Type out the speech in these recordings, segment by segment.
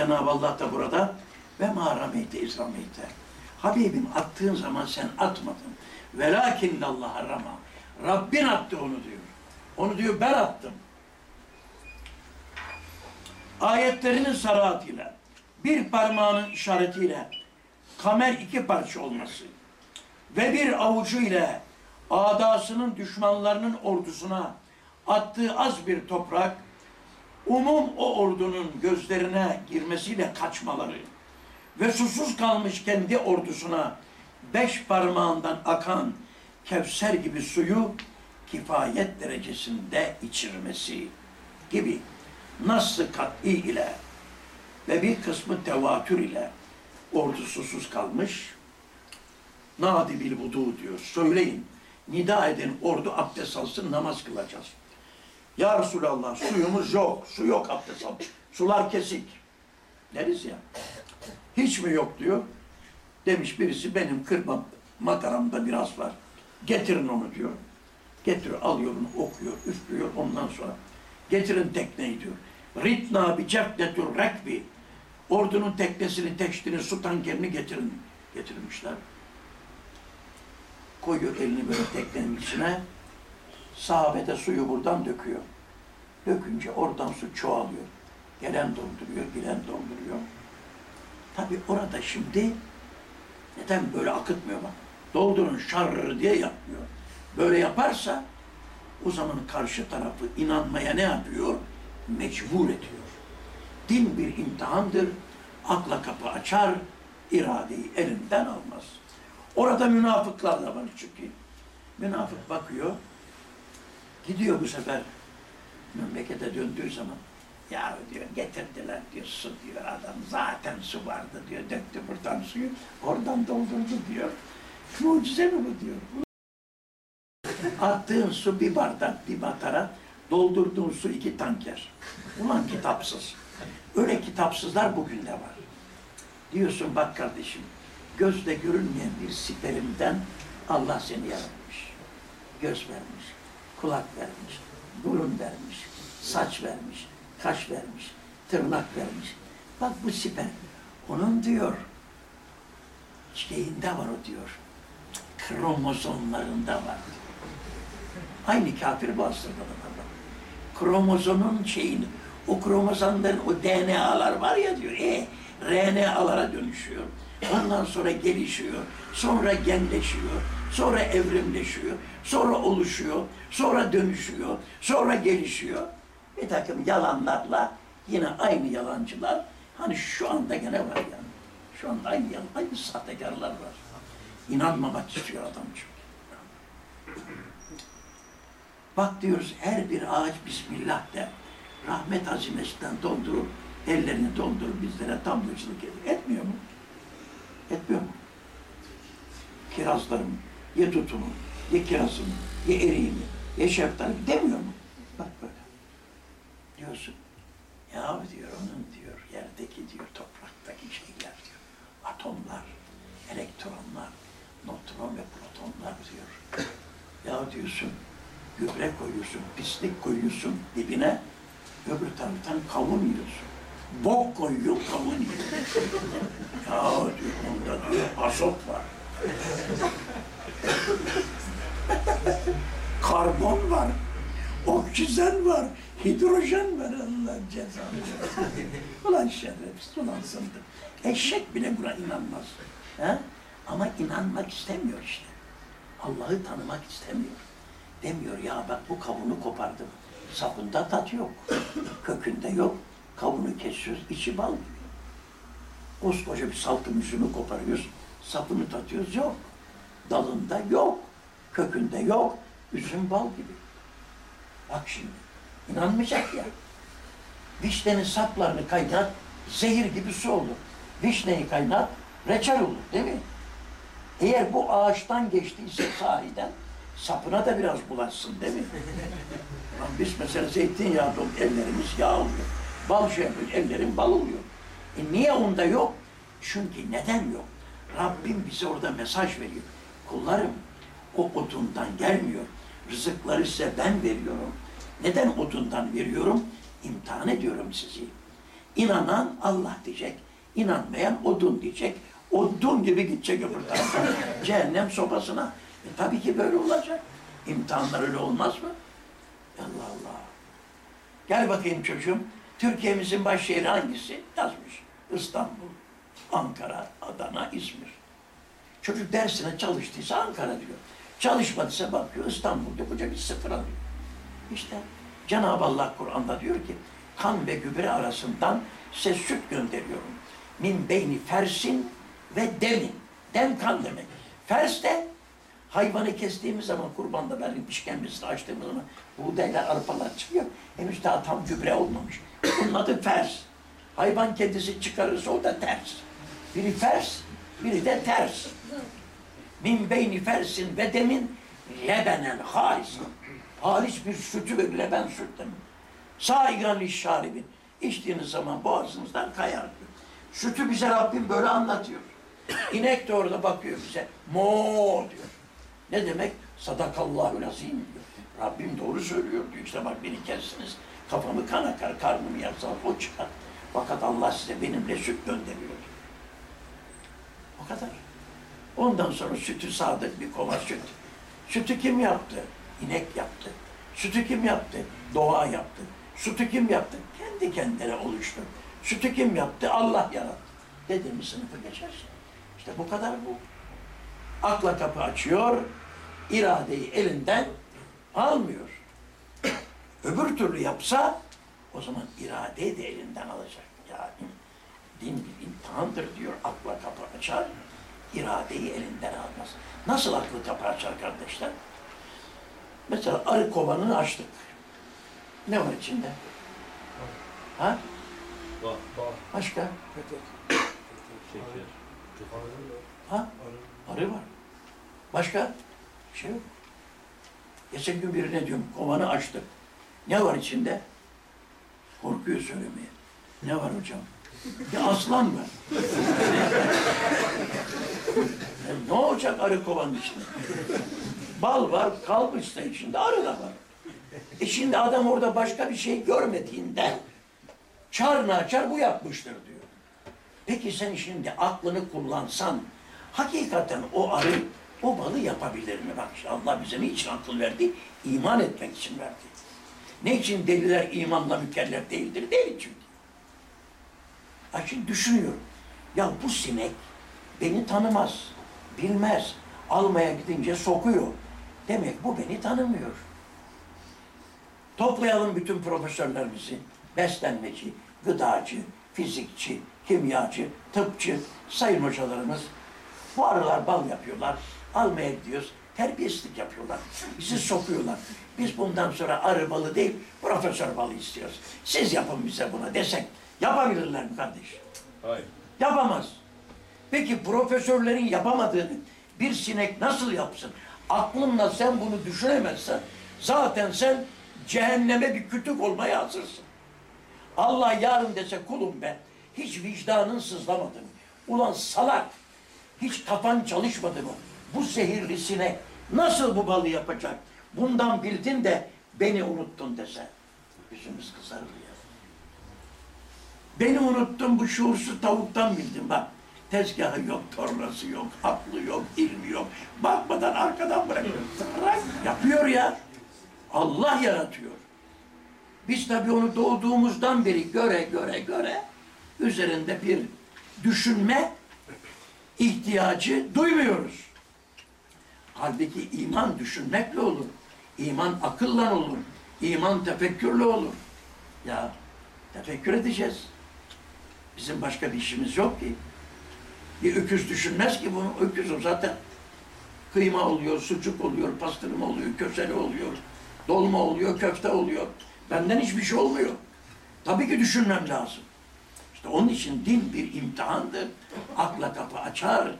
Cenab-ı Allah da burada ve marameyte izrameyte. Habibim attığın zaman sen atmadın. Velakin Allah rama. Rabbin attı onu diyor. Onu diyor ben attım. Ayetlerinin sarahatıyla, bir parmağının işaretiyle kamer iki parça olması ve bir avucu ile adasının düşmanlarının ordusuna attığı az bir toprak umum o ordunun gözlerine girmesiyle kaçmaları ve susuz kalmış kendi ordusuna beş parmağından akan Kevser gibi suyu kifayet derecesinde içirmesi gibi nasıl kat'i ile ve bir kısmı tevatür ile ordu susuz kalmış. Nadi bil vudu diyor. Söyleyin. Nida edin ordu abdest alsın namaz kılacağız. Ya Resulallah suyumuz yok. Su yok abdest al. Sular kesik. Deriz ya. Hiç mi yok diyor. Demiş birisi benim kırma makaramda biraz var. Getirin onu diyor. Getiriyor, alıyor bunu, okuyor, üflüyor ondan sonra. Getirin tekneyi diyor. Ritna bi cefnetur rekbi. Ordunun teknesini, teştini, su tankerini getirin. Getirmişler. Koyuyor elini böyle teknenin içine. Sahabede suyu buradan döküyor. Dökünce oradan su çoğalıyor. Gelen dolduruyor, gelen dolduruyor. Tabi orada şimdi neden böyle akıtmıyor bak. Doldurun şarrı diye yapmıyor. Böyle yaparsa o zaman karşı tarafı inanmaya ne yapıyor? Mecbur ediyor. Din bir imtihandır. Akla kapı açar, iradeyi elinden almaz. Orada münafıklar da var çünkü. Münafık bakıyor, gidiyor bu sefer memlekete döndüğü zaman ya diyor getirdiler diyor su diyor adam zaten su vardı diyor döktü buradan suyu oradan doldurdu diyor. Mucize mi bu diyor. Attığın su bir bardak bir matara doldurduğun su iki tanker. Ulan kitapsız. Öyle kitapsızlar bugün de var. Diyorsun bak kardeşim gözle görünmeyen bir siperimden Allah seni yaratmış. Göz vermiş, kulak vermiş, burun vermiş, saç vermiş, kaş vermiş, tırnak vermiş. Bak bu siper. Onun diyor, şeyinde var o diyor. Kromozomlarında var. Aynı kafir bu aslında. Kromozomun şeyini, o kromozomların o DNA'lar var ya diyor, e, RNA'lara dönüşüyor. Ondan sonra gelişiyor, sonra genleşiyor, sonra evrimleşiyor, sonra oluşuyor, sonra dönüşüyor, sonra gelişiyor. Bir takım yalanlarla yine aynı yalancılar, hani şu anda gene var yani. Şu anda aynı yalan, aynı sahtekarlar var. İnanmamak istiyor adam çünkü. Bak diyoruz her bir ağaç Bismillah der. Rahmet hazinesinden doldurup, ellerini doldurup bizlere tamlıcılık ediyor. Etmiyor mu? Etmiyor mu? Kirazlarım, ye tutumu, ye kirazımı, ye eriğimi, ye şeftali demiyor mu? Bak böyle. Diyorsun. Ya diyor onun diyor yerdeki diyor topraktaki şeyler diyor. Atomlar, elektronlar, nötron ve protonlar diyor. Ya diyorsun gübre koyuyorsun, pislik koyuyorsun dibine, öbür taraftan kavun yiyorsun. Bok koyuyor, kavun yiyor. ya diyor, onda diyor azot var. Karbon var, oksijen var, hidrojen var Allah cezanı. ulan şerefsiz, ulan sındır. Eşek bile buna inanmaz. He? Ama inanmak istemiyor işte. Allah'ı tanımak istemiyor. Demiyor ya bak bu kavunu kopardım. Sapında tat yok. Kökünde yok. Kavunu kesiyoruz, içi bal gibi. Koskoca bir salkım üzümü koparıyoruz. Sapını tatıyoruz, yok. Dalında yok. Kökünde yok. Üzüm bal gibi. Bak şimdi. inanmayacak ya. Vişnenin saplarını kaynat, zehir gibi su olur. Vişneyi kaynat, reçel olur değil mi? Eğer bu ağaçtan geçtiyse sahiden sapına da biraz bulaşsın değil mi? Lan biz mesela zeytinyağı dolu ellerimiz yağ oluyor. Bal şey yapıyor, ellerin bal oluyor. E niye onda yok? Çünkü neden yok? Rabbim bize orada mesaj veriyor. Kullarım o odundan gelmiyor. Rızıkları size ben veriyorum. Neden odundan veriyorum? İmtihan ediyorum sizi. İnanan Allah diyecek. İnanmayan odun diyecek. Odun gibi gidecek öbür. Cehennem sobasına. E, tabii ki böyle olacak. İmtihanlar öyle olmaz mı? Allah Allah. Gel bakayım çocuğum. Türkiye'mizin baş şehri hangisi? Yazmış. İstanbul, Ankara, Adana, İzmir. Çocuk dersine çalıştıysa Ankara diyor. Çalışmadıysa bakıyor İstanbul diyor. Koca bir sıfır alıyor. İşte Cenab-ı Allah Kur'an'da diyor ki kan ve gübre arasından size süt gönderiyorum. Min beyni fersin ve demin. Dem kan demek. Fers de hayvanı kestiğimiz zaman kurbanda biz de açtığımız zaman buğdaylar, arpalar çıkıyor. Henüz daha tam gübre olmamış. Bunun adı fers. Hayvan kendisi çıkarırsa o da ters. Biri fers, biri de ters. Min beyni fersin ve demin lebenen halisan. Halis bir sütü ve leben süt demin. Saigan şaribin. İçtiğiniz zaman boğazınızdan kayar. Sütü bize Rabbim böyle anlatıyor. İnek de orada bakıyor bize. Mo diyor. Ne demek? Sadakallahü azim diyor. Rabbim doğru söylüyor diyor. İşte bak beni kessiniz. Kafamı kan akar, karnımı yarsanız o çıkar. Fakat Allah size benimle süt gönderiyor. O kadar. Ondan sonra sütü sağdık bir kova süt. Sütü kim yaptı? İnek yaptı. Sütü kim yaptı? Doğa yaptı. Sütü kim yaptı? Kendi kendine oluştu. Sütü kim yaptı? Allah yarattı. Dediğimiz sınıfı geçersin. İşte bu kadar bu. Akla kapı açıyor, iradeyi elinden almıyor. Öbür türlü yapsa o zaman iradeyi de elinden alacak. Yani din bir imtihandır diyor. Akla kapı açar, iradeyi elinden almaz. Nasıl aklı kapı kardeşler? Mesela arı kovanını açtık. Ne var içinde? Ha? Başka? Şeker. Ha? Arı var. Başka? Bir şey yok. Geçen gün birine diyorum, kovanı açtık. Ne var içinde? Korkuyor söylemeye. Ne var hocam? Ya aslan var. Ya ne olacak arı kovanın içinde? Bal var, kalmışsa içinde arı da var. E şimdi adam orada başka bir şey görmediğinden çarını açar bu yapmıştır diyor. Peki sen şimdi aklını kullansan hakikaten o arı o balı yapabilir mi? Bak işte Allah bize niçin akıl verdi? İman etmek için verdi. Ne için deliler imanla mükellef değildir? Değil çünkü. Ha şimdi düşünüyorum. Ya bu sinek beni tanımaz, bilmez. Almaya gidince sokuyor. Demek bu beni tanımıyor. Toplayalım bütün profesörlerimizi. Beslenmeci, gıdacı, fizikçi, kimyacı, tıpçı, sayın hocalarımız. Bu arılar bal yapıyorlar. Almaya gidiyoruz. Terbiyesizlik yapıyorlar. Bizi sokuyorlar. Biz bundan sonra arı balı değil, profesör balı istiyoruz. Siz yapın bize buna desek. Yapabilirler mi kardeş? Hayır. Yapamaz. Peki profesörlerin yapamadığını bir sinek nasıl yapsın? Aklınla sen bunu düşünemezsen zaten sen cehenneme bir kütük olmaya hazırsın. Allah yarın dese kulum ben hiç vicdanın sızlamadı mı? Ulan salak hiç kafan çalışmadı mı? Bu zehirli sinek nasıl bu balı yapacak? Bundan bildin de beni unuttun dese. Yüzümüz kızarır. Beni unuttun bu şuursuz tavuktan bildim bak. Tezgahı yok, tornası yok, aklı yok, ilmi yok. Bakmadan arkadan bırakıyor. Tırrak yapıyor ya. Allah yaratıyor. Biz tabii onu doğduğumuzdan beri göre göre göre üzerinde bir düşünme ihtiyacı duymuyoruz. Halbuki iman düşünmekle olur. İman akılla olur. İman tefekkürle olur. Ya tefekkür edeceğiz. Bizim başka bir işimiz yok ki. Bir öküz düşünmez ki bunu. Öküz o zaten. Kıyma oluyor, sucuk oluyor, pastırma oluyor, kösele oluyor, dolma oluyor, köfte oluyor. Benden hiçbir şey olmuyor. Tabii ki düşünmem lazım. İşte onun için din bir imtihandır. Akla kapı açar,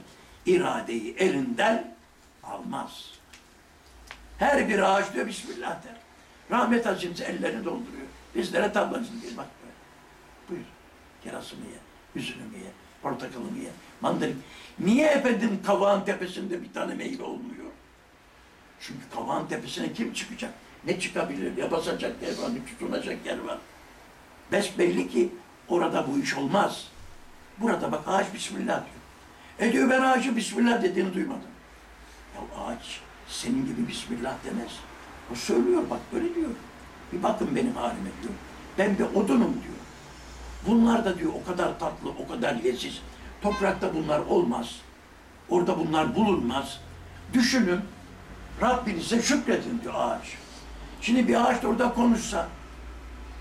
iradeyi elinden almaz. Her bir ağaç diyor Bismillah der. Rahmet Hazretleri ellerini dolduruyor. Bizlere tablacını diyor bak böyle. Buyur. Kirasını ye, üzümünü ye, portakalını ye, mandalin. Niye efendim kavağın tepesinde bir tane meyve olmuyor? Çünkü kavağın tepesine kim çıkacak? Ne çıkabilir? Ya basacak yer var, ne tutunacak yer var. Besbelli ki Orada bu iş olmaz. Burada bak ağaç Bismillah diyor. E diyor ben ağacı Bismillah dediğini duymadım. Ya ağaç senin gibi Bismillah demez. O söylüyor bak böyle diyor. Bir bakın benim halime diyor. Ben bir odunum diyor. Bunlar da diyor o kadar tatlı, o kadar leziz. Toprakta bunlar olmaz. Orada bunlar bulunmaz. Düşünün, Rabbinize şükredin diyor ağaç. Şimdi bir ağaç da orada konuşsa,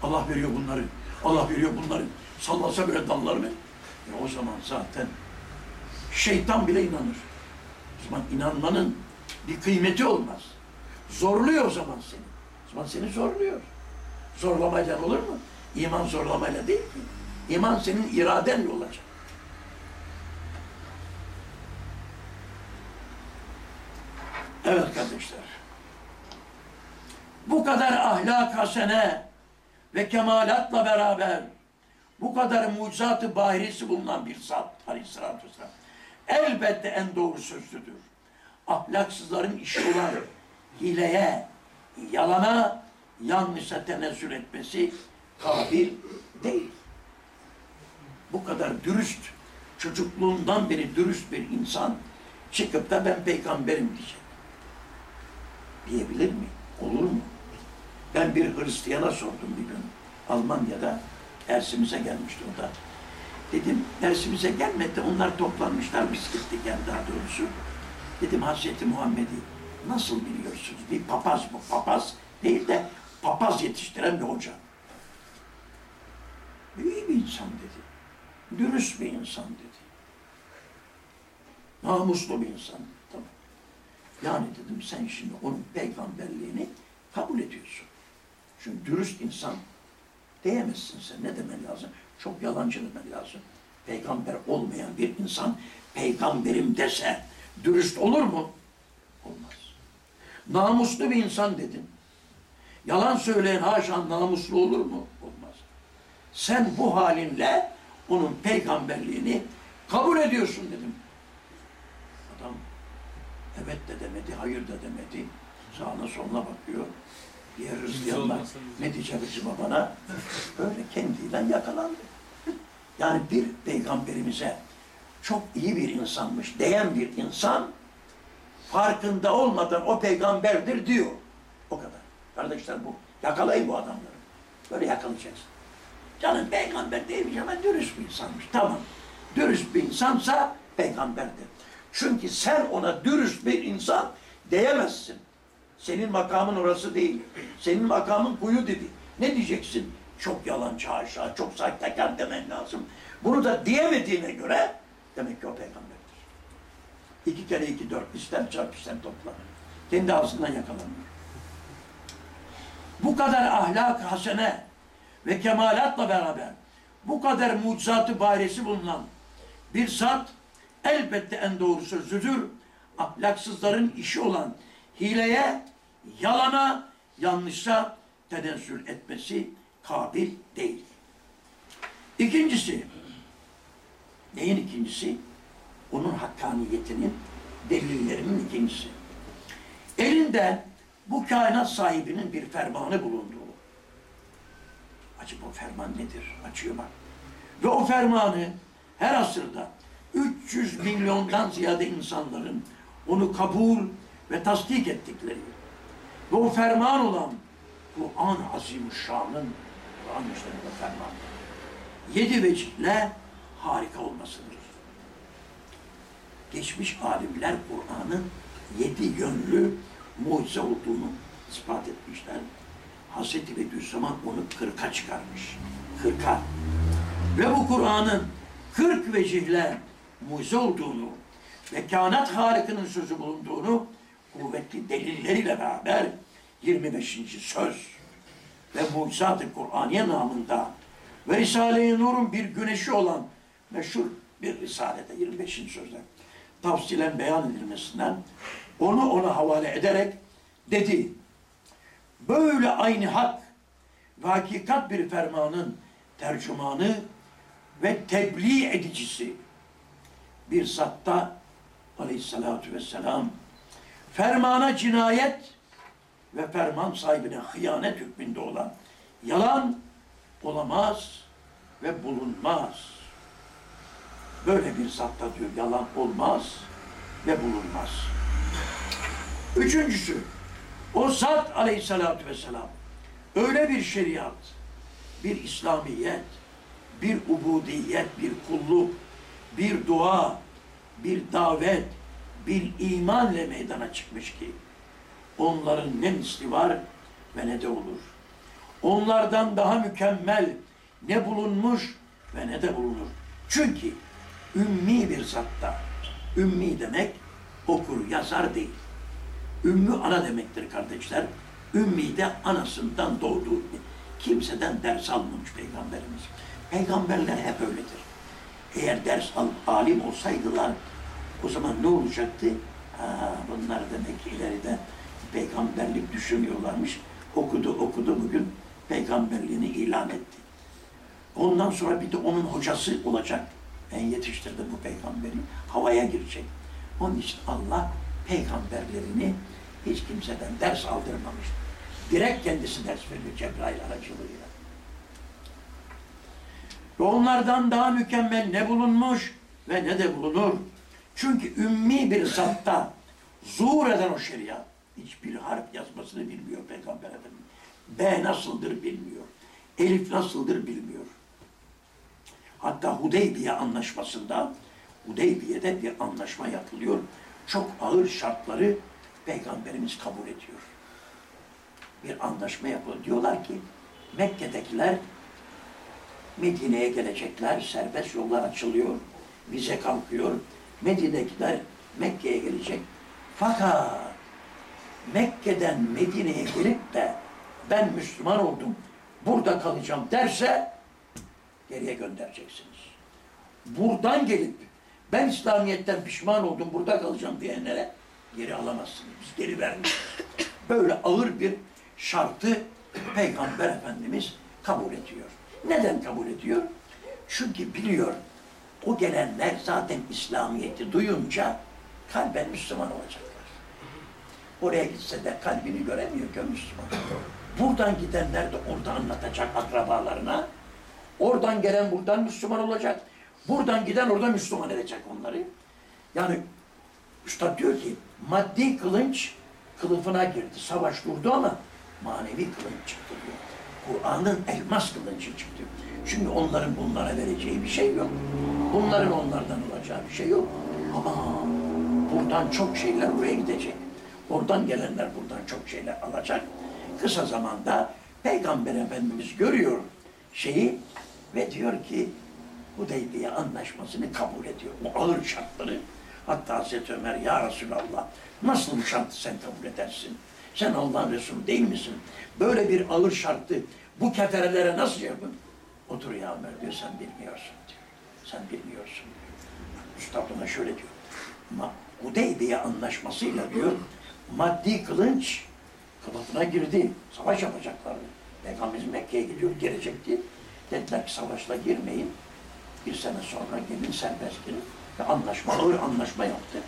Allah veriyor bunları, Allah veriyor bunları, sallasa böyle dallarını, e o zaman zaten şeytan bile inanır. O zaman inanmanın bir kıymeti olmaz. Zorluyor o zaman seni. O zaman seni zorluyor. Zorlamayla olur mu? İman zorlamayla değil ki. İman senin iradenle olacak. Evet kardeşler. Bu kadar ahlak hasene ve kemalatla beraber bu kadar mucizatı bahirisi bulunan bir zat aleyhissalatü vesselam elbette en doğru sözlüdür. Ahlaksızların işi olan hileye, yalana, yanlışa tenezzül etmesi kabil değil. Bu kadar dürüst, çocukluğundan beri dürüst bir insan çıkıp da ben peygamberim diyecek. Diyebilir mi? Olur mu? Ben bir Hristiyana sordum bir gün. Almanya'da dersimize gelmişti o da. Dedim dersimize gelmedi. Onlar toplanmışlar. Biz gittik yani daha doğrusu. Dedim Hazreti Muhammed'i nasıl biliyorsunuz? Bir papaz bu. Papaz değil de papaz yetiştiren bir hoca. İyi bir insan dedi. Dürüst bir insan dedi. Namuslu bir insan. Tamam. Yani dedim sen şimdi onun peygamberliğini kabul ediyorsun. Çünkü dürüst insan diyemezsin sen. Ne demen lazım? Çok yalancı demen lazım. Peygamber olmayan bir insan peygamberim dese dürüst olur mu? Olmaz. Namuslu bir insan dedin. Yalan söyleyen haşa namuslu olur mu? Sen bu halinle onun peygamberliğini kabul ediyorsun dedim. Adam evet de demedi, hayır da demedi. Sağına soluna bakıyor. Diğer Hristiyanlar ne diyecek acaba bana? Böyle kendiyle yakalandı. Yani bir peygamberimize çok iyi bir insanmış diyen bir insan farkında olmadan o peygamberdir diyor. O kadar. Kardeşler bu. Yakalayın bu adamları. Böyle yakalayacaksın. Canım peygamber değilmiş ama dürüst bir insanmış. Tamam. Dürüst bir insansa peygamberdir. Çünkü sen ona dürüst bir insan diyemezsin. Senin makamın orası değil. Senin makamın kuyu dedi. Ne diyeceksin? Çok yalancı haşa, çok sahtekar demen lazım. Bunu da diyemediğine göre demek ki o peygamberdir. İki kere iki dört, istem çarp istem topla. Kendi ağzından yakalanıyor. Bu kadar ahlak hasene ve kemalatla beraber bu kadar mucizatı bayresi bulunan bir zat elbette en doğru sözlüdür. Ahlaksızların işi olan hileye, yalana, yanlışa tenezzül etmesi kabil değil. İkincisi, neyin ikincisi? Onun hakkaniyetinin delillerinin ikincisi. Elinde bu kainat sahibinin bir fermanı bulunduğu. Acaba o ferman nedir? Açıyor bak. Ve o fermanı her asırda 300 milyondan ziyade insanların onu kabul ve tasdik ettikleri ve o ferman olan Kur'an-ı Azimüşşan'ın Kur'an müşterinde ferman yedi vecihle harika olmasıdır. Geçmiş alimler Kur'an'ın yedi yönlü mucize olduğunu ispat etmişler. Hazreti Bediüzzaman onu kırka çıkarmış. Kırka. Ve bu Kur'an'ın kırk vecihle mucize olduğunu ve kainat halikinin sözü bulunduğunu kuvvetli delilleriyle beraber 25. söz ve mucizat-ı Kur'aniye namında ve Risale-i Nur'un bir güneşi olan meşhur bir risalede 25. sözde tavsilen beyan edilmesinden onu ona havale ederek dedi. Böyle aynı hak ve hakikat bir fermanın tercümanı ve tebliğ edicisi bir zatta aleyhissalatu vesselam fermana cinayet ve ferman sahibine hıyanet hükmünde olan yalan olamaz ve bulunmaz. Böyle bir zatta diyor yalan olmaz ve bulunmaz. Üçüncüsü, o zat aleyhissalatü vesselam öyle bir şeriat, bir İslamiyet, bir ubudiyet, bir kulluk, bir dua, bir davet, bir iman ile meydana çıkmış ki onların ne misli var ve ne de olur. Onlardan daha mükemmel ne bulunmuş ve ne de bulunur. Çünkü ümmi bir zatta, ümmi demek okur, yazar değil. Ümmü ana demektir kardeşler. Ümmi de anasından doğduğu kimseden ders almamış peygamberimiz. Peygamberler hep öyledir. Eğer ders alıp alim olsaydılar o zaman ne olacaktı? Ha, bunlar demek ileride peygamberlik düşünüyorlarmış. Okudu okudu bugün peygamberliğini ilan etti. Ondan sonra bir de onun hocası olacak. Ben yetiştirdim bu peygamberi. Havaya girecek. Onun için Allah peygamberlerini hiç kimseden ders aldırmamış. Direkt kendisi ders veriyor Cebrail aracılığıyla. Ve onlardan daha mükemmel ne bulunmuş ve ne de bulunur. Çünkü ümmi bir zatta zuhur eden o şeriat hiçbir harf yazmasını bilmiyor Peygamber Efendimiz. B nasıldır bilmiyor. Elif nasıldır bilmiyor. Hatta Hudeybiye anlaşmasında Hudeybiye'de bir anlaşma yapılıyor. Çok ağır şartları Peygamberimiz kabul ediyor. Bir anlaşma yapılıyor. Diyorlar ki Mekke'dekiler Medine'ye gelecekler, serbest yollar açılıyor, vize kalkıyor. Medine'dekiler Mekke'ye gelecek. Fakat Mekke'den Medine'ye gelip de ben Müslüman oldum, burada kalacağım derse geriye göndereceksiniz. Buradan gelip ben İslamiyet'ten pişman oldum, burada kalacağım diyenlere geri alamazsınız. Biz geri vermeyiz. Böyle ağır bir şartı Peygamber Efendimiz kabul ediyor. Neden kabul ediyor? Çünkü biliyor o gelenler zaten İslamiyet'i duyunca kalben Müslüman olacaklar. Oraya gitse de kalbini göremiyor ki Müslüman. Buradan gidenler de orada anlatacak akrabalarına. Oradan gelen buradan Müslüman olacak. Buradan giden orada Müslüman edecek onları. Yani Üstad diyor ki maddi kılınç kılıfına girdi. Savaş durdu ama manevi kılınç çıktı diyor. Kur'an'ın elmas kılıncı çıktı. Çünkü onların bunlara vereceği bir şey yok. Bunların onlardan alacağı bir şey yok. Ama buradan çok şeyler oraya gidecek. Oradan gelenler buradan çok şeyler alacak. Kısa zamanda Peygamber Efendimiz görüyor şeyi ve diyor ki Hudeybiye anlaşmasını kabul ediyor. Bu ağır şartları. Hatta Hazreti Ömer ya Resulallah nasıl bu şartı sen kabul edersin? Sen Allah'ın Resulü değil misin? Böyle bir ağır şartı bu keferelere nasıl yapın? Otur ya Ömer diyor sen bilmiyorsun diyor. Sen bilmiyorsun diyor. Üstad ona şöyle diyor. Ma Hudeybiye anlaşmasıyla diyor maddi kılınç kılıfına girdi. Savaş yapacaklardı. Peygamberimiz Mekke'ye gidiyor, gelecekti. Dediler ki savaşla girmeyin. Bir sene sonra gelin serbest girin. Ve anlaşma, ağır anlaşma yaptı.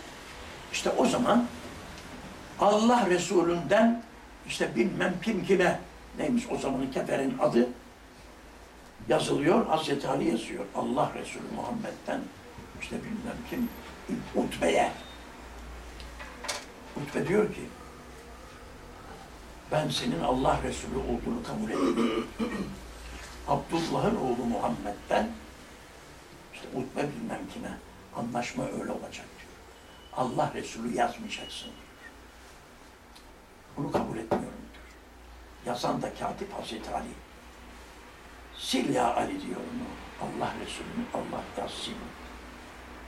İşte o zaman Allah Resulü'nden işte bilmem kim kime neymiş o zamanın keferin adı yazılıyor. Hazreti Ali yazıyor. Allah Resulü Muhammed'den işte bilmem kim Utbe'ye. Utbe diyor ki ben senin Allah Resulü olduğunu kabul ediyorum. Abdullah'ın oğlu Muhammed'den işte Utbe bilmem kime anlaşma öyle olacak diyor. Allah Resulü yazmayacaksın diyor. Bunu kabul etmiyorum diyor. Yazan da katip Hazreti Ali. Sil ya Ali diyor onu. Allah Resulü'nü Allah yazsın.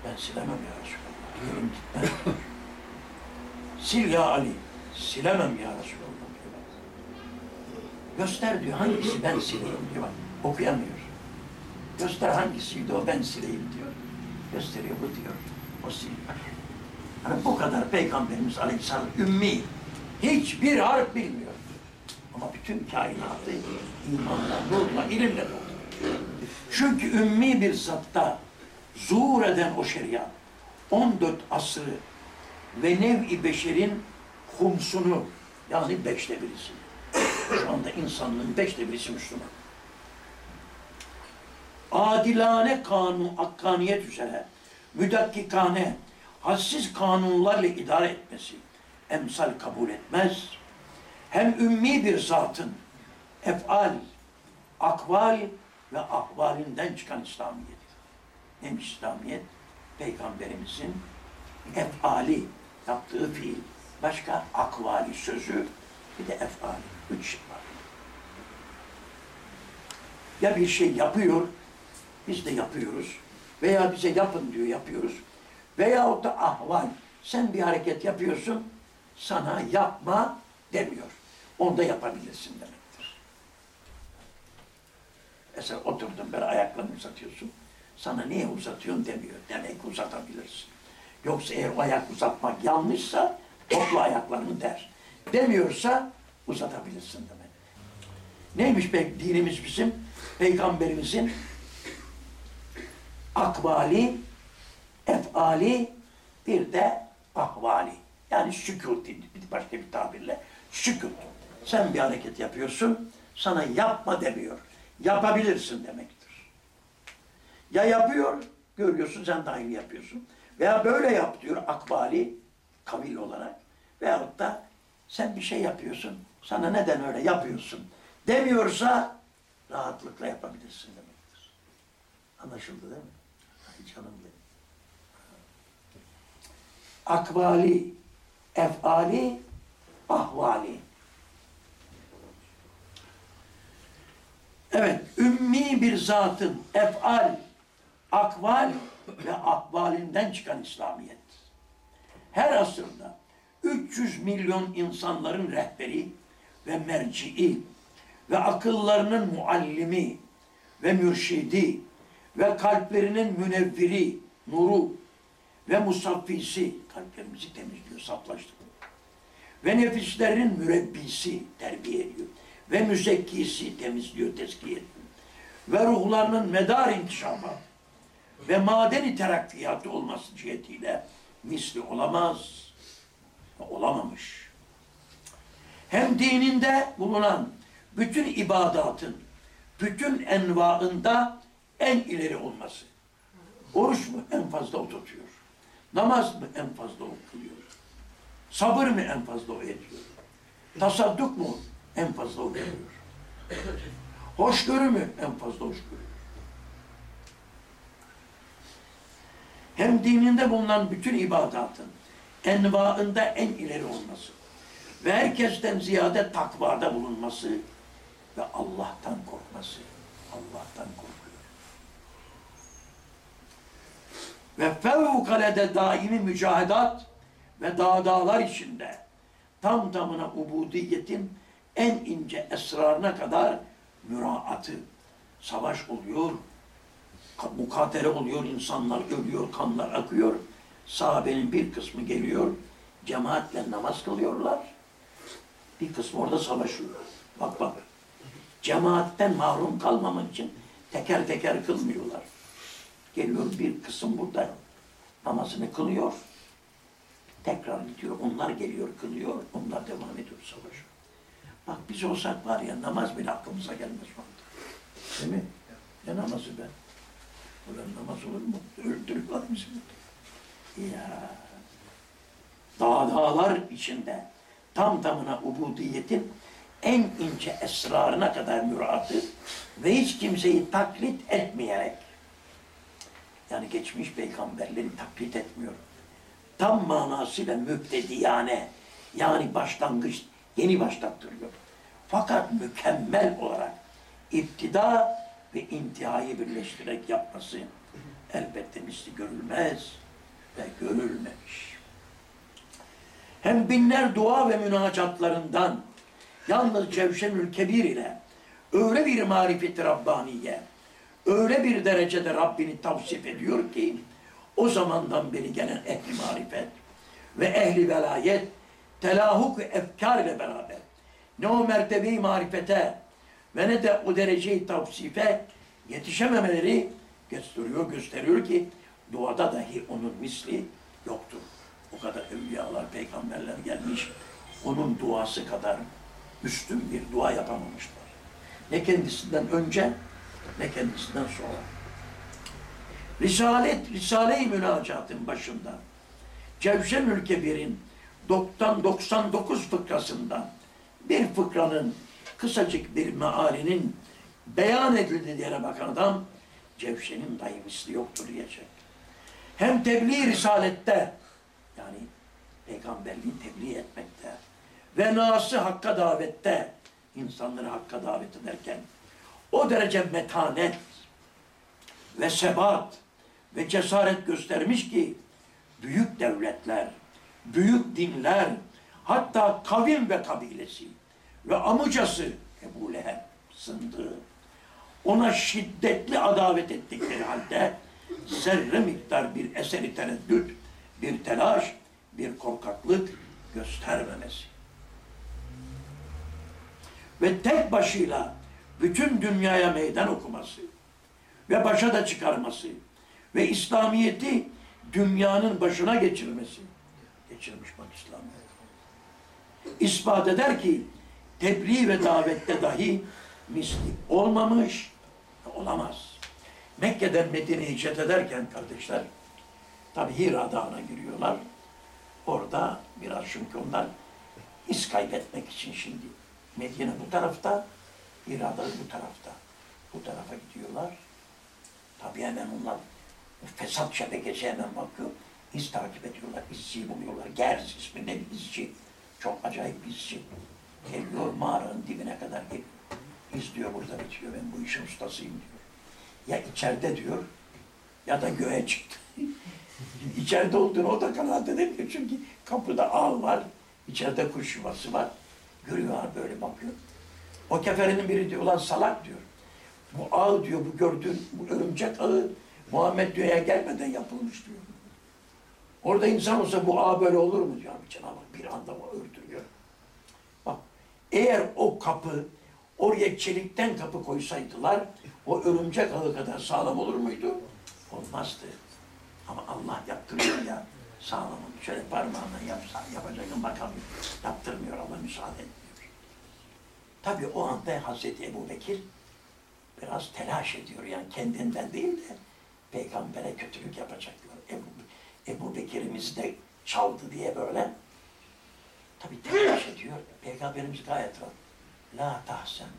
Ben silemem ya Resulallah. Diyorum gitmem. Sil ya Ali. Silemem ya Resulallah diyor. Göster diyor hangisi ben sileyim diyor. Okuyamıyor. Göster hangisiydi o ben sileyim diyor. Gösteriyor bu diyor. O siliyor. Yani bu kadar Peygamberimiz Aleyhisselam ümmi. Hiçbir harf bilmiyor. Ama bütün kainatı imanla, nurla, ilimle doldu. Çünkü ümmi bir zatta zuhur eden o şeriat 14 asrı ve nev-i beşerin humsunu yani beşte birisi. Şu anda insanlığın beşte birisi Müslüman. Adilane kanun, hakkaniyet üzere, müdakkikane, hassiz kanunlarla idare etmesi emsal kabul etmez. Hem ümmi bir zatın efal, akval ve ahvalinden çıkan İslamiyet. Neymiş İslamiyet? Peygamberimizin efali, yaptığı fiil, başka akvali sözü, bir de efali. Üç şey var. Ya bir şey yapıyor, biz de yapıyoruz. Veya bize yapın diyor, yapıyoruz. Veyahut da ahval, sen bir hareket yapıyorsun, sana yapma demiyor. Onda yapabilirsin demektir. Mesela oturdun böyle ayaklarını uzatıyorsun. Sana niye uzatıyorsun demiyor. Demek uzatabilirsin. Yoksa eğer ayak uzatmak yanlışsa topla ayaklarını der. Demiyorsa uzatabilirsin demek. Neymiş be dinimiz bizim? Peygamberimizin akvali, efali, bir de ahvali. Yani sükut, bir başka bir tabirle sükut. Sen bir hareket yapıyorsun, sana yapma demiyor. Yapabilirsin demektir. Ya yapıyor, görüyorsun sen de aynı yapıyorsun. Veya böyle yap diyor akvali, kavil olarak. Veyahut da sen bir şey yapıyorsun, sana neden öyle yapıyorsun demiyorsa rahatlıkla yapabilirsin demektir. Anlaşıldı değil mi? Benim. Akvali, efali, ahvali. Evet, ümmi bir zatın efal, akval ve ahvalinden çıkan İslamiyet. Her asırda 300 milyon insanların rehberi ve merci'i ve akıllarının muallimi ve mürşidi ve kalplerinin münevviri, nuru ve musaffisi, kalplerimizi temizliyor, saflaştırıyor. Ve nefislerinin mürebbisi, terbiye ediyor. Ve müzekkisi, temizliyor, tezkiye ediyor. Ve ruhlarının medar intişamı ve madeni terakkiyatı olması cihetiyle misli olamaz, olamamış. Hem dininde bulunan bütün ibadatın, bütün envaında en ileri olması. Oruç mu en fazla o? Namaz mı en fazla o? Sabır mı en fazla o ediyor? Tasadduk mu en fazla o veriyor? Hoşgörü mü en fazla hoş görüyor? Hem dininde bulunan bütün ibadatın envaında en ileri olması ve herkesten ziyade takvada bulunması ve Allah'tan korkması. Allah'tan korkuyor. Ve fevkalede daimi mücahedat ve dağdağlar içinde tam tamına ubudiyetin en ince esrarına kadar müraatı. Savaş oluyor, mukatele oluyor, insanlar ölüyor, kanlar akıyor. Sahabenin bir kısmı geliyor, cemaatle namaz kılıyorlar. Bir kısmı orada savaşıyor. Bak bak. Cemaatten mahrum kalmamak için teker teker kılmıyorlar. Geliyor bir kısım burada namazını kılıyor. Tekrar gidiyor. Onlar geliyor, kılıyor. Onlar devam ediyor savaşa. Bak biz olsak var ya namaz bile aklımıza gelmez şu anda. Değil mi? Ne namazı be? Ulan namaz olur mu? Öldürüyorlar bizi. Ya. Dağ dağlar içinde tam tamına ubudiyetin en ince esrarına kadar müraatı ve hiç kimseyi taklit etmeyerek yani geçmiş peygamberleri taklit etmiyor. Tam manasıyla mübtediyane yani başlangıç yeni başlattırıyor. Fakat mükemmel olarak iptida ve intihayı birleştirerek yapması elbette misli görülmez ve görülmemiş. Hem binler dua ve münacatlarından yalnız Cevşenül Kebir ile öyle bir marifeti Rabbaniye, öyle bir derecede Rabbini tavsif ediyor ki o zamandan beri gelen ehli marifet ve ehli velayet telahuk efkar ile beraber ne o mertebeyi marifete ve ne de o dereceyi tavsife yetişememeleri gösteriyor, gösteriyor ki duada dahi onun misli yoktur. O kadar evliyalar, peygamberler gelmiş, onun duası kadar üstün bir dua yapamamışlar. Ne kendisinden önce ne kendisinden sonra. Risalet, Risale-i Münacat'ın başında Cevşenül Kebir'in 99 fıkrasından bir fıkranın kısacık bir mealinin beyan edildiği yere bakan adam Cevşen'in dahi yoktur diyecek. Hem tebliğ risalette yani peygamberliği tebliğ etmekte ve nası hakka davette insanları hakka davet ederken o derece metanet ve sebat ve cesaret göstermiş ki büyük devletler, büyük dinler, hatta kavim ve kabilesi ve amcası Ebu Leheb sındığı ona şiddetli adavet ettikleri halde zerre miktar bir eseri tereddüt, bir telaş, bir korkaklık göstermemesi. Ve tek başıyla bütün dünyaya meydan okuması ve başa da çıkarması ve İslamiyet'i dünyanın başına geçirmesi. Geçirmiş bak İslamiyet. İspat eder ki tebliğ ve davette dahi misli olmamış olamaz. Mekke'den Medine'ye hicret ederken kardeşler tabi Hira Dağı'na giriyorlar. Orada biraz çünkü onlar iz kaybetmek için şimdi Medine bu tarafta, Hira Dağı bu tarafta. Bu tarafa gidiyorlar. Tabi hemen onlar fesat şebekesi hemen bakıyor. İz takip ediyorlar, izci buluyorlar. Gerz isminde bir izci. Çok acayip bir izci. Geliyor mağaranın dibine kadar geliyor. İz diyor burada bitiyor, ben bu işin ustasıyım diyor. Ya içeride diyor, ya da göğe çıktı. İçeride olduğunu o da kanaat edemiyor çünkü kapıda ağ var, içeride kuş yuvası var. Görüyor ağ böyle bakıyor. O keferinin biri diyor, ulan salak diyor. Bu ağ diyor, bu gördüğün bu örümcek ağı Muhammed dünyaya gelmeden yapılmış diyor. Orada insan olsa bu ağ böyle olur mu diyor. Cenab-ı Hak bir anda o öldürüyor. Bak eğer o kapı oraya çelikten kapı koysaydılar o örümcek ağı kadar sağlam olur muydu? Olmazdı. Ama Allah yaptırıyor ya sağlam şöyle parmağından yapsa yapacak bakalım yaptırmıyor Allah müsaade etmiyor. Tabii o anda Hazreti Ebu Bekir biraz telaş ediyor yani kendinden değil de peygambere kötülük yapacaklar. Ebu, Ebu Bekir'imiz de çaldı diye böyle tabii telaş ediyor. Peygamberimiz gayet rahat. La tahsen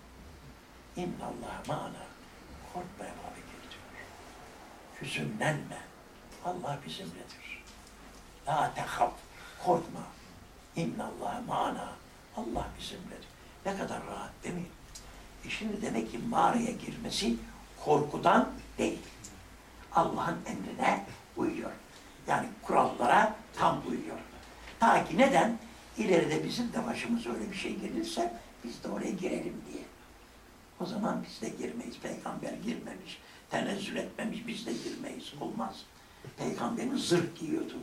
innallah ma'ana korkma Ebu Bekir diyor. Hüzünlenme. Allah bizimledir. La tehaf korkma. İnnallah ma'ana Allah bizimledir. Ne kadar rahat değil mi? E şimdi demek ki mağaraya girmesi korkudan değil. Allah'ın emrine uyuyor. Yani kurallara tam uyuyor. Ta ki neden? İleride bizim de başımıza öyle bir şey gelirse biz de oraya girelim diye. O zaman biz de girmeyiz. Peygamber girmemiş, tenezzül etmemiş, biz de girmeyiz. Olmaz. Peygamberin zırh giyiyordu.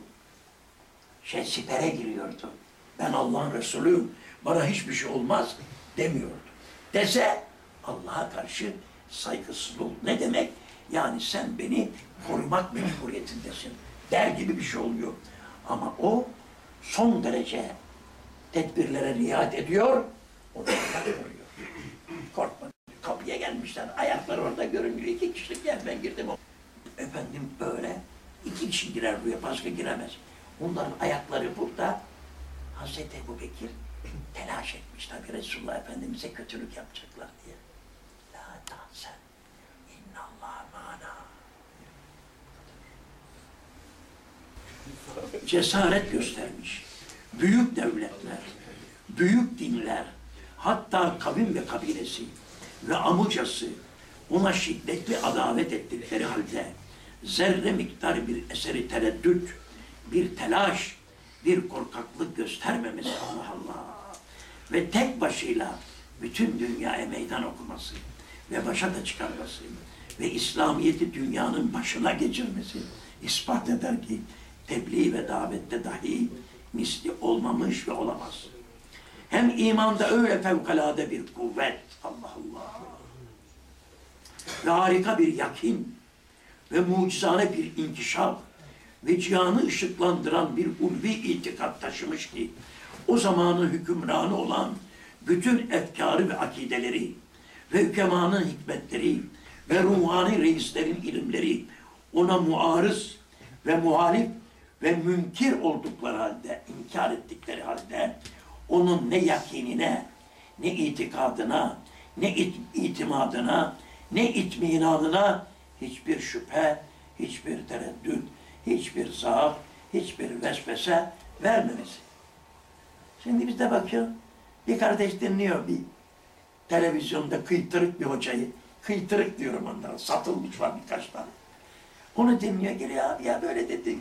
Şey sipere giriyordu. Ben Allah'ın Resulüyüm, bana hiçbir şey olmaz demiyordu. Dese Allah'a karşı saygısız ol. Ne demek? Yani sen beni korumak mecburiyetindesin. Der gibi bir şey oluyor. Ama o son derece tedbirlere riayet ediyor. Onu da koruyor. Korkma. Kapıya gelmişler. Ayakları orada görünüyor. İki kişilik yer. Ben girdim. Efendim böyle. iki kişi girer buraya. Başka giremez. Onların ayakları burada. Hazreti Ebu Bekir telaş etmiş tabi Resulullah Efendimiz'e kötülük yapacaklar diye. La tahsen innallah mana. Cesaret göstermiş. Büyük devletler, büyük dinler, hatta kavim ve kabilesi ve amucası ona şiddetli adavet ettikleri halde zerre miktar bir eseri tereddüt, bir telaş, bir korkaklık göstermemesi Allah Allah. Ve tek başıyla bütün dünyaya meydan okuması ve başa da çıkarması ve İslamiyet'i dünyanın başına geçirmesi ispat eder ki tebliğ ve davette dahi misli olmamış ve olamaz. Hem imanda öyle fevkalade bir kuvvet, Allah Allah, ve harika bir yakin ve mucizane bir inkişaf ve cihanı ışıklandıran bir ulvi itikat taşımış ki o zamanın hükümranı olan bütün efkarı ve akideleri ve hükemanın hikmetleri ve ruhani reislerin ilimleri ona muarız ve muhalif ve münkir oldukları halde, inkar ettikleri halde onun ne yakinine, ne itikadına, ne it- itimadına, ne itminanına hiçbir şüphe, hiçbir tereddüt, hiçbir zaaf, hiçbir vesvese vermemesi. Şimdi biz de bakıyor, bir kardeş dinliyor bir televizyonda kıytırık bir hocayı. Kıytırık diyorum onlara, satılmış var birkaç tane. Onu dinliyor, geliyor abi ya böyle dedi.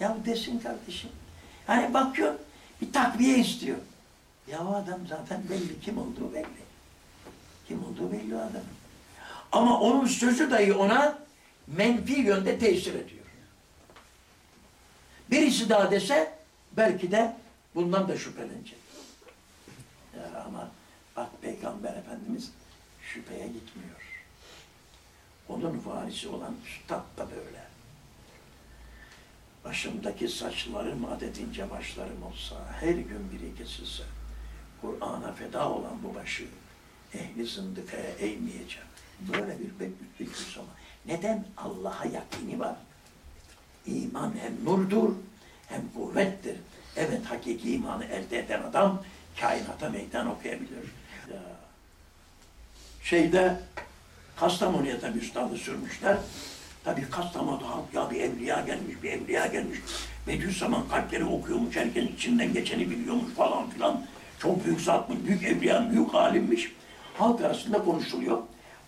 Ya desin kardeşim. Hani bakıyor, bir takviye istiyor. Ya o adam zaten belli, kim olduğu belli. Kim olduğu belli o adamın. Ama onun sözü dahi ona menfi yönde tesir ediyor. Birisi daha dese belki de bundan da şüphelenecek. Ya ama bak Peygamber Efendimiz şüpheye gitmiyor. Onun varisi olan üstad da böyle. Başımdaki saçlarım adedince başlarım olsa, her gün biri kesilse, Kur'an'a feda olan bu başı ehli zındıkaya eğmeyeceğim. Böyle bir beklettik ama. Neden? Allah'a yakini var. İman hem nurdur hem kuvvettir. Evet hakiki imanı elde eden adam kainata meydan okuyabilir. Ya. Şeyde Kastamonu'ya tabi üstadı sürmüşler. Tabi Kastamonu'da ya bir evliya gelmiş, bir evliya gelmiş. Bediüzzaman kalpleri okuyormuş, herkes içinden geçeni biliyormuş falan filan. Çok büyük zatmış, büyük evliya, büyük alimmiş. Halk arasında konuşuluyor.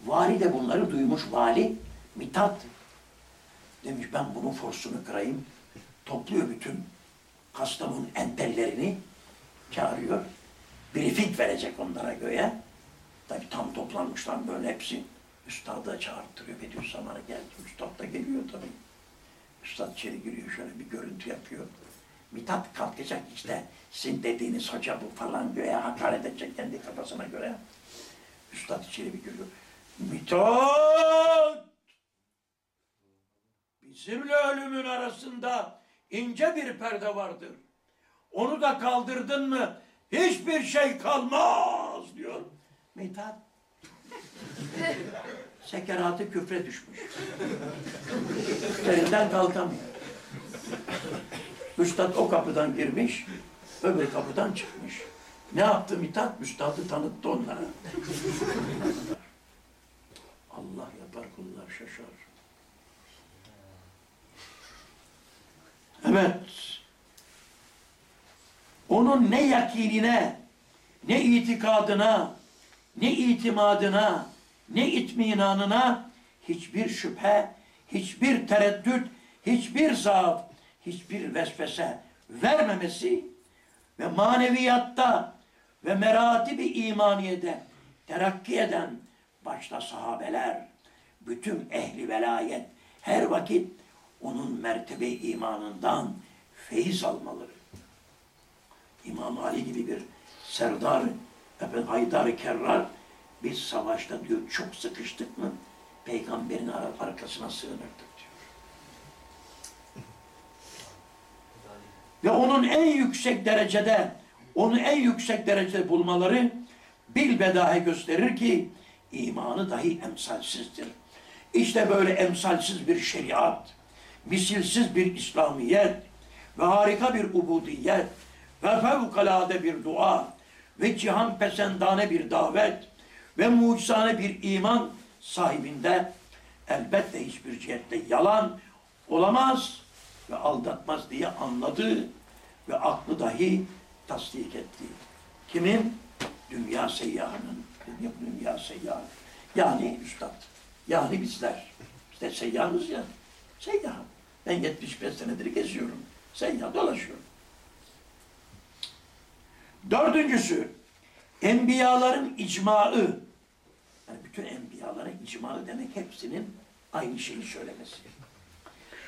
Vali de bunları duymuş. Vali Mithat demiş ben bunun forsunu kırayım. Topluyor bütün Kastamonu entellerini çağırıyor. Briefing verecek onlara göğe. Tabi tam toplanmışlar böyle hepsi. Üstad da çağırttırıyor. Bediüzzaman'a geldi. Üstad da geliyor tabi. Üstad içeri giriyor şöyle bir görüntü yapıyor. Mithat kalkacak işte sizin dediğiniz hoca bu falan göğe hakaret edecek kendi kafasına göre. Üstad içeri bir giriyor. Mithat! Bizimle ölümün arasında ince bir perde vardır. Onu da kaldırdın mı hiçbir şey kalmaz diyor. Mithat. Sekeratı küfre düşmüş. Yerinden kalkamıyor. Üstad o kapıdan girmiş, öbür kapıdan çıkmış. Ne yaptı Mithat? Üstadı tanıttı onlara. Allah yapar kullar şaşar. Evet. Onun ne yakinine, ne itikadına, ne itimadına, ne itminanına hiçbir şüphe, hiçbir tereddüt, hiçbir zaaf, hiçbir vesvese vermemesi ve maneviyatta ve meratibi imaniyede terakki eden başta sahabeler, bütün ehli velayet her vakit onun mertebe imanından feyiz almaları. İmam Ali gibi bir serdar, efendim Haydar Kerrar, biz savaşta diyor çok sıkıştık mı peygamberin ar- arkasına sığınırdık diyor. Ve onun en yüksek derecede, onu en yüksek derecede bulmaları bilbedahe gösterir ki imanı dahi emsalsizdir. İşte böyle emsalsiz bir şeriat, misilsiz bir İslamiyet ve harika bir ubudiyet ve fevkalade bir dua ve cihan pesendane bir davet ve mucizane bir iman sahibinde elbette hiçbir cihette yalan olamaz ve aldatmaz diye anladı ve aklı dahi tasdik etti. Kimin? Dünya seyyahının. Dünya, dünya seyyahı. Yani üstad. Yani bizler. Biz de seyyahız ya. Seyyahım. Ben 75 senedir geziyorum. Seyyah dolaşıyorum. Dördüncüsü, enbiyaların icmaı. Yani bütün enbiyaların icmaı demek hepsinin aynı şeyi söylemesi.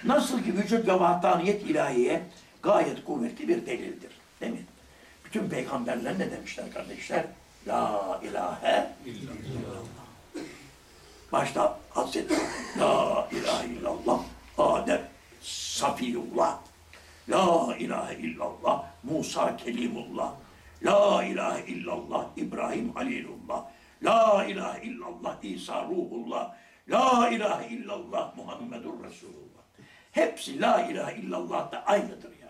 Nasıl ki vücut ve vahdaniyet ilahiye gayet kuvvetli bir delildir. Değil mi? Bütün peygamberler ne demişler kardeşler? La ilahe Başta Hazreti La ilahe illallah Adem Safiyullah La ilahe illallah Musa Kelimullah La ilahe illallah İbrahim Halilullah La ilahe illallah İsa Ruhullah La ilahe illallah Muhammedur Resulullah. Hepsi la ilahe illallah da aynıdır ya.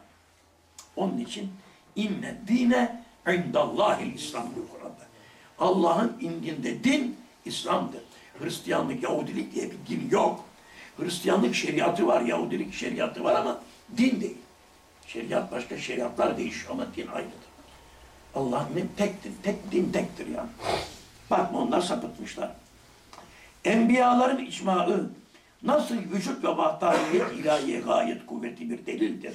Onun için inne dine indallahil İslam diyor Kur'an'da. Allah'ın indinde din İslam'dır. Hristiyanlık, Yahudilik diye bir din yok. Hristiyanlık şeriatı var, Yahudilik şeriatı var ama din değil. Şeriat başka, şeriatlar değişiyor ama din aynıdır. Allah'ın din tektir, tek din tektir yani. Bakma onlar sapıtmışlar. Enbiyaların icmaı nasıl vücut ve vahdaniyet ilahiye gayet kuvvetli bir delildir.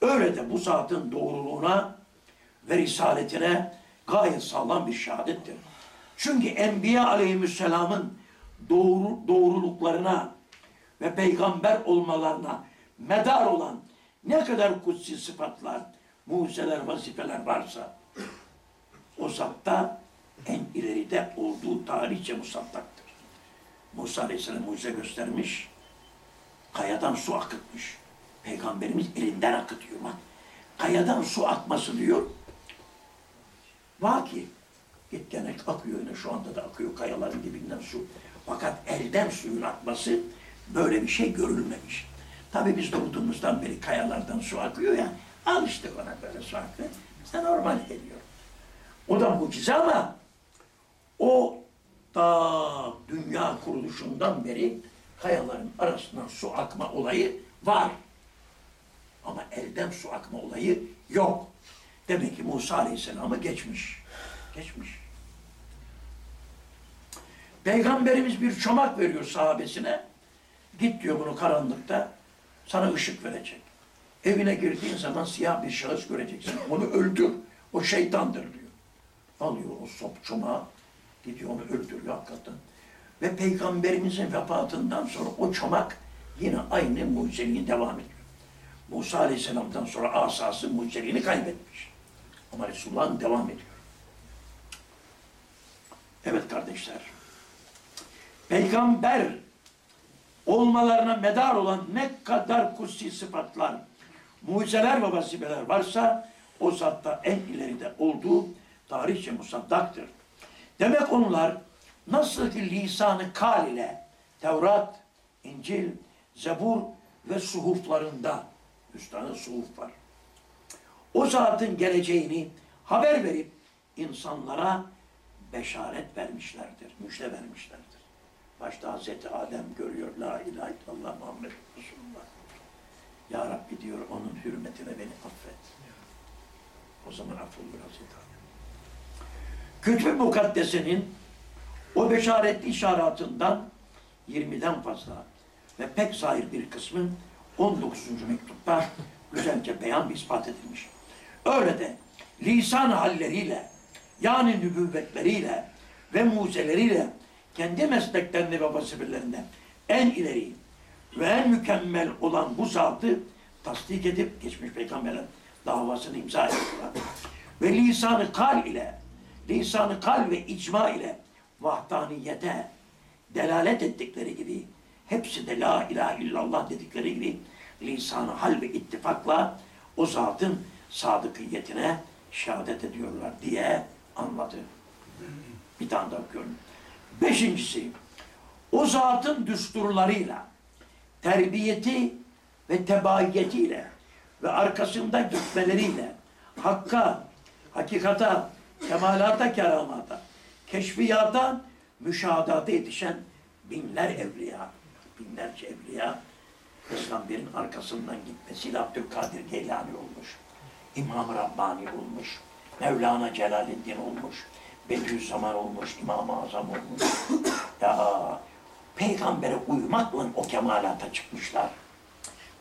Öyle de bu zatın doğruluğuna ve risaletine gayet sağlam bir şehadettir. Çünkü Enbiya aleyhisselamın doğru, doğruluklarına ve peygamber olmalarına medar olan ne kadar kutsi sıfatlar, mucizeler, vazifeler varsa o zatta en ileride olduğu tarihçe musaddaktır. Musa Aleyhisselam mucize göstermiş, kayadan su akıtmış. Peygamberimiz elinden akıtıyor bak. Kayadan su akması diyor. Vaki. Gene akıyor yine şu anda da akıyor kayaların dibinden su. Fakat elden suyun akması böyle bir şey görülmemiş. Tabii biz doğduğumuzdan beri kayalardan su akıyor ya. Alıştık ona böyle su akıyor. Bize normal geliyor. O da mucize ama o da dünya kuruluşundan beri kayaların arasından su akma olayı var. Ama elden su akma olayı yok. Demek ki Musa Aleyhisselam'ı geçmiş. Geçmiş. Peygamberimiz bir çomak veriyor sahabesine. Git diyor bunu karanlıkta sana ışık verecek. Evine girdiğin zaman siyah bir şahıs göreceksin. Onu öldür. O şeytandır diyor. Alıyor o sop çomağı. Gidiyor onu öldürüyor hakikaten. Ve peygamberimizin vefatından sonra o çomak yine aynı mucizeliği devam ediyor. Musa Aleyhisselam'dan sonra asası mucizeliğini kaybetmiş. Ama Resulullah'ın devam ediyor. Evet kardeşler. Peygamber olmalarına medar olan ne kadar kutsi sıfatlar, mucizeler ve vazifeler varsa o zatta en ileride olduğu tarihçe musaddaktır. Demek onlar nasıl ki lisanı kal ile Tevrat, İncil, Zebur ve suhuflarında, üç suhuf var. O zatın geleceğini haber verip insanlara beşaret vermişlerdir, müjde vermişlerdir. Başta Hazreti Adem görüyor, la ilahe illallah Muhammed Resulullah. Ya Rabbi diyor, onun hürmetine beni affet. O zaman affolur Hazreti Adem. Kütüb-i Mukaddes'inin o beşaretli işaratından 20'den fazla ve pek zahir bir kısmı 19. mektupta güzelce beyan ve ispat edilmiş. Öyle de lisan halleriyle yani nübüvvetleriyle ve mucizeleriyle kendi mesleklerinde ve vazifelerinde en ileri ve en mükemmel olan bu zatı tasdik edip geçmiş peygamberlerin davasını imza ediyorlar. Ve lisanı kal ile lisanı kal ve icma ile vahdaniyete delalet ettikleri gibi hepsi de la ilahe illallah dedikleri gibi lisanı hal ve ittifakla o zatın sadıkiyetine şehadet ediyorlar diye anladı. Bir tane daha okuyorum. Beşincisi, o zatın düsturlarıyla, terbiyeti ve tebaiyetiyle ve arkasında gitmeleriyle hakka, hakikata, kemalata, keramata, keşfiyata, müşahadata yetişen binler evliya, binlerce evliya Peygamberin arkasından gitmesiyle Abdülkadir Geylani olmuş. İmam-ı Rabbani olmuş. Mevlana Celaleddin olmuş. Bediüzzaman olmuş. İmam-ı Azam olmuş. ya peygambere uymakla o kemalata çıkmışlar.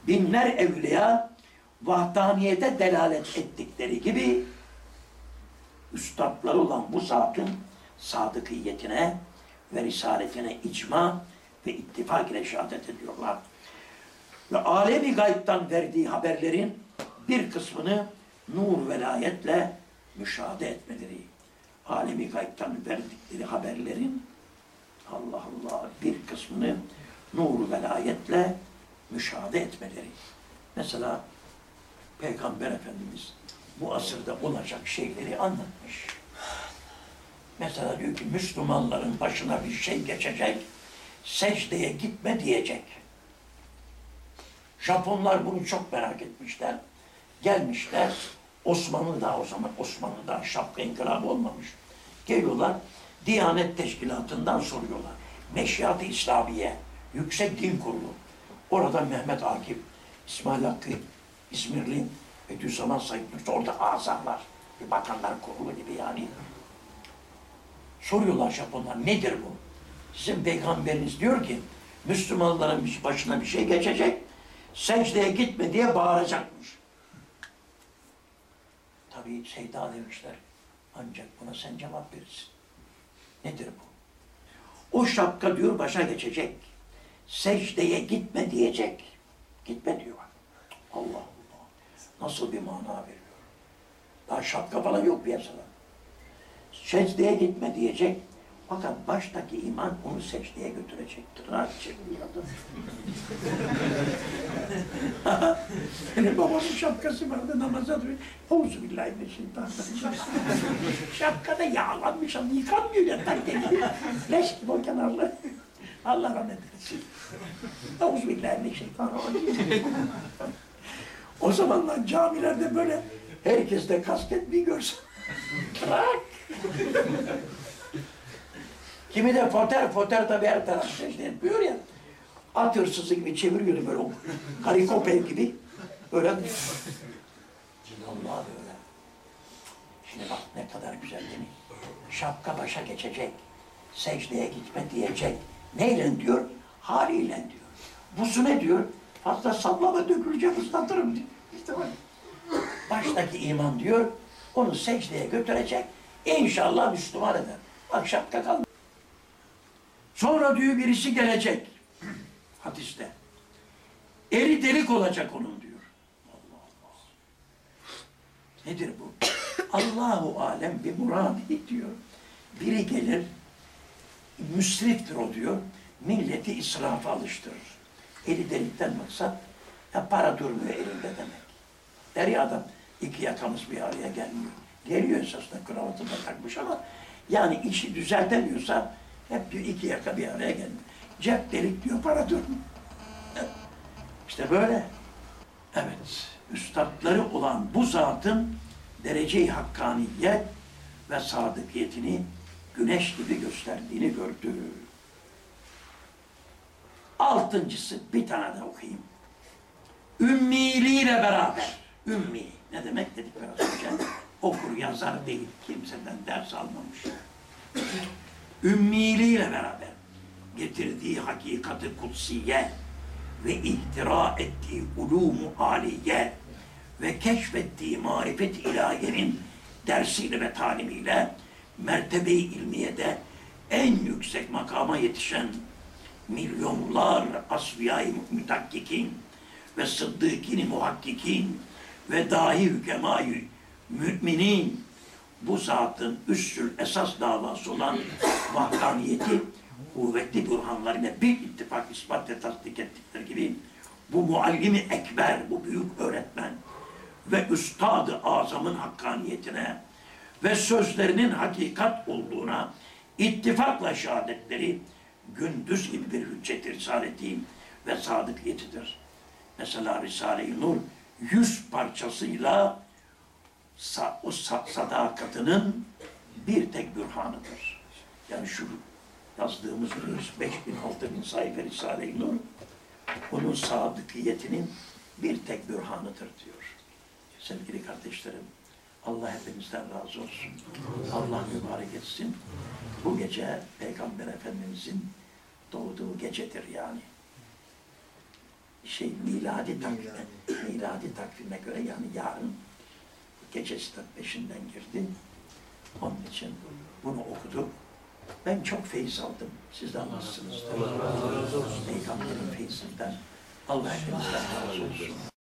Binler evliya vahdaniyete delalet ettikleri gibi üstadları olan bu zatın sadıkiyetine ve risaletine icma ve ittifak ile şehadet ediyorlar. Ve alemi gaybtan verdiği haberlerin bir kısmını nur velayetle müşahede etmeleri. Alemi gaybtan verdikleri haberlerin Allah Allah bir kısmını nur velayetle müşahede etmeleri. Mesela Peygamber Efendimiz bu asırda olacak şeyleri anlatmış. Mesela diyor ki Müslümanların başına bir şey geçecek. secdeye gitme diyecek. Japonlar bunu çok merak etmişler. Gelmişler. Osmanlı da o zaman Osmanlı da şapka inkılabı olmamış. Geliyorlar. Diyanet Teşkilatı'ndan soruyorlar. Meşiyat-ı İslamiye, Yüksek Din Kurulu. Orada Mehmet Akif, İsmail Hakkı, İzmirli, Bediüzzaman Said Nursi, orada azamlar. Bir bakanlar kurulu gibi yani. Soruyorlar Japonlar nedir bu? Sizin peygamberiniz diyor ki Müslümanların başına bir şey geçecek. Secdeye gitme diye bağıracakmış. Tabii Seyda demişler. Ancak buna sen cevap verirsin. Nedir bu? O şapka diyor başa geçecek. Secdeye gitme diyecek. Gitme diyor. Allah Allah. Nasıl bir mana veriyor. Daha şapka falan yok piyasada. Secdeye gitme diyecek. Fakat baştaki iman onu secdeye götürecektir. Rahat çekmiyordu. Benim babamın şapkası vardı namaza duruyor. Oğuz billahi Şapkada yağlanmış ama yıkanmıyor yatak gibi. Leş gibi o kenarlı. Allah rahmet eylesin. Oğuz billahi O zamanlar camilerde böyle herkes de kasket bir görsen. Bırak. Kimi de foter, foter tabii her taraf secde yapıyor ya. At hırsızı gibi çeviriyordu böyle o harikoper gibi. Böyle Allah böyle. Şimdi bak ne kadar güzel değil mi? Şapka başa geçecek. Secdeye gitme diyecek. Neyle diyor? Haliyle diyor. Busu ne diyor? Fazla sallama dökülecek ıslatırım diyor. İşte bak. Baştaki iman diyor, onu secdeye götürecek. İnşallah Müslüman eder. Bak şapka kaldı. Sonra diyor birisi gelecek. Hadiste. Eri delik olacak onun diyor. Allah Allah. Nedir bu? Allahu alem bir muradi diyor. Biri gelir, müsriftir o diyor. Milleti israfa alıştırır. Eli delikten maksat, ya para durmuyor elinde demek. Der ya adam, iki yakamız bir araya gelmiyor. Geliyor esasında kravatını takmış ama yani işi düzeltemiyorsa hep diyor iki yaka bir araya gelmiyor. Cep delik diyor, para durmuyor. İşte böyle. Evet, üstadları olan bu zatın derece-i hakkaniyet ve sadıkiyetini güneş gibi gösterdiğini gördü. Altıncısı bir tane de okuyayım. Ümmiliğiyle beraber. Ümmi ne demek dedik biraz önce. Okur yazar değil, kimseden ders almamış. Ümmiliğiyle beraber getirdiği hakikati kutsiye ve ihtira ettiği ulumu aliye ve keşfettiği marifet ilahiyenin dersiyle ve talimiyle mertebe-i ilmiyede en yüksek makama yetişen milyonlar asfiyay mütakkikin ve sıddıkini muhakkikin ve dahi hükemayı müminin bu zatın üssül esas davası olan vahdaniyeti kuvvetli burhanlarıyla bir ittifak ispat ve tasdik ettikleri gibi bu muallimi ekber, bu büyük öğretmen ve üstadı azamın hakkaniyetine ve sözlerinin hakikat olduğuna ittifakla şehadetleri gündüz gibi bir hüccet risaleti ve sadıkiyetidir. Mesela Risale-i Nur yüz parçasıyla sa o sa sadakatinin bir tek bürhanıdır. Yani şu yazdığımız 5 bin, 6 bin sayfa Risale-i Nur onun sadıkiyetinin bir tek bürhanıdır diyor. Sevgili kardeşlerim, Allah hepimizden razı olsun. Allah mübarek etsin. Bu gece Peygamber Efendimizin doğduğu gecedir yani. Şey miladi takvime, miladi takvime göre yani yarın gecesi de peşinden girdi. Onun için bunu okuduk. Ben çok feyiz aldım. Siz de almışsınız. Peygamberin feyizinden. Allah hepinizden razı olsun.